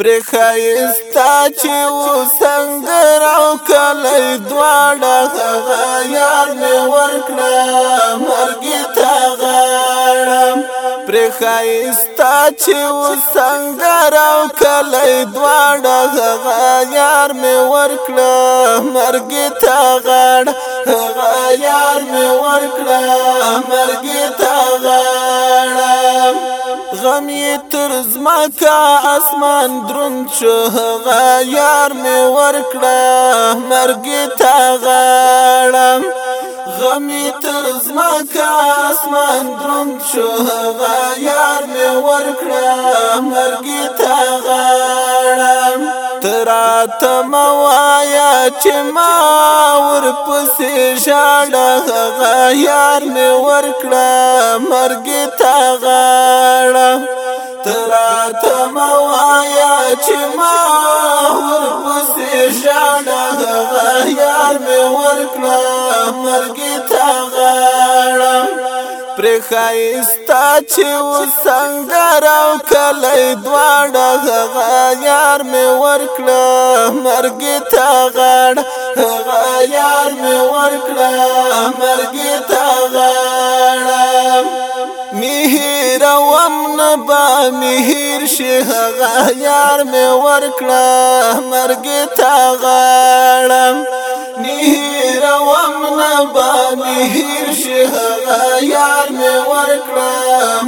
پر خيستا چې وسنګ راو کله دواړه هغه یار مې ورکړه مرګ ته غړم پر خيستا چې وسنګ راو کله دواړه هغه یار مې ورکړه مرګ ته غړ هغه یار مې ورکړه مرګ ته غړ غم یې تر ځمکه اسمان دروند شو هغه یار مې ورکړه مرګ ته غاړم غمی تر زمکا اسمان دروند شو هغه یار می ورکړه مرګ ته غړم تر اتم وای چې ما ور پسې شاړه هغه یار مې ور کړه مرګ ته غاړه تراته موایا چې ما ور پسې شاړه هغه یار مې ور کړه مرګ ته غاړه پر خایستا چې وسنګر او کلی دواړه هغه یار مې ورکړه مرګ ته غاړه هغه یار مې ورکړه مرګ ته غاړه وم نبا مهیر شي هغه یار مې ورکړه مرګ تا غړم نهیر وم نبا مهیر شي هغه یار مې ورکړه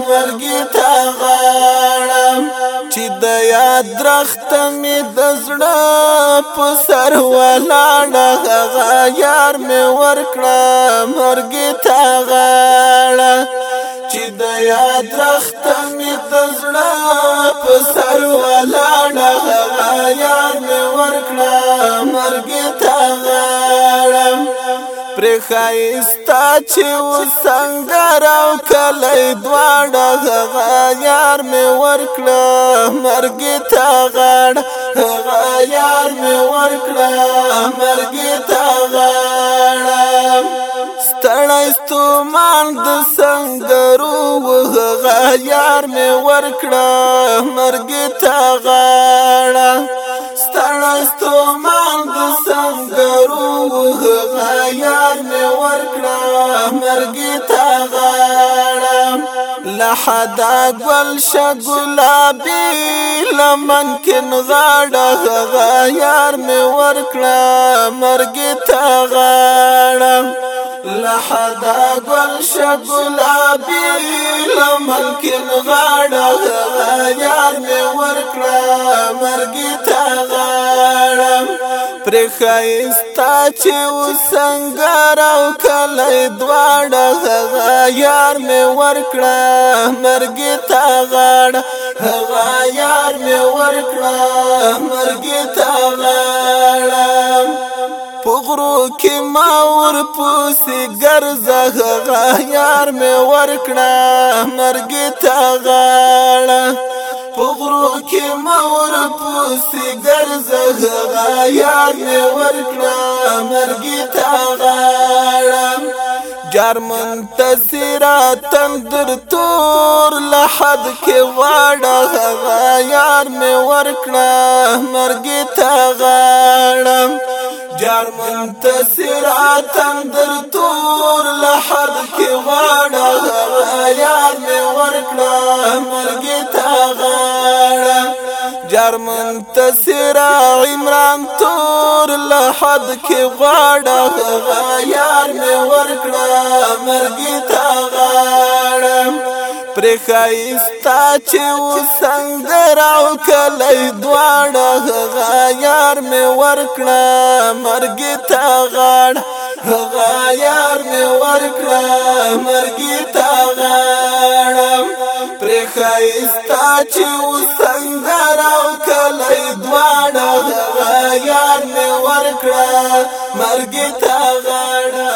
مرګ تا غړم چې د یاد درخت مې د زړه په سر ولاړه هغه یار مې ورکړه مرګ تا غړم یا درخت می تزړه په سر ولاړه یا می ورکړه مرګ ته غړم پر خایستا چې وسنګر او کله دواړه غیار می ورکړه مرګ ته غړ غیار می ورکړه مرګ ته غړ ستړی ستومان د سنگرو وغه یار مې ورکړه مرګ ته غاړه ستړی ستومان د سنگرو وغه یار مې ورکړه مرګ ته غاړه لحدا گل شا گلابی لمن کن غاڑا غا یار می ورکڑا مرگی تا غاڑا لحدا گل شا گلابی لمن کن غاڑا غا یار می ورکڑا مرگی تا غاڑا پر خیستا چې وسنګار او کله دواړه هغه یار می ورکړه مرګ تا غاړه هغه یار می ورکړه مرګ تا غاړه پغرو کې ما ور پوسې ګرځه غا یار مې ورکړه مرګ ته غاړه پغرو کې مور پوسې ګرځه غا یار مې ورکړه مرګي تا غاړم جار منتصرا تندر تور لحد کې واړه غا یار مې ورکړه مرګي تا غاړم جار منتصرا تندر تور لحد کې واړه غا یار مې ورکړه مرګي تا یار منتصر عمران تور له حد کې غواړه یار مې ورکړه مرګي تا غاړم پر خایستا چې وسنګ راو کله دواړه یار مې ورکړه مرګي تا غاړه غا یار مې ورکړه مرګي تا غاړم لکه استا چې وسندر او کلی دواړه یار مې ورکړه مرګ ته غاړه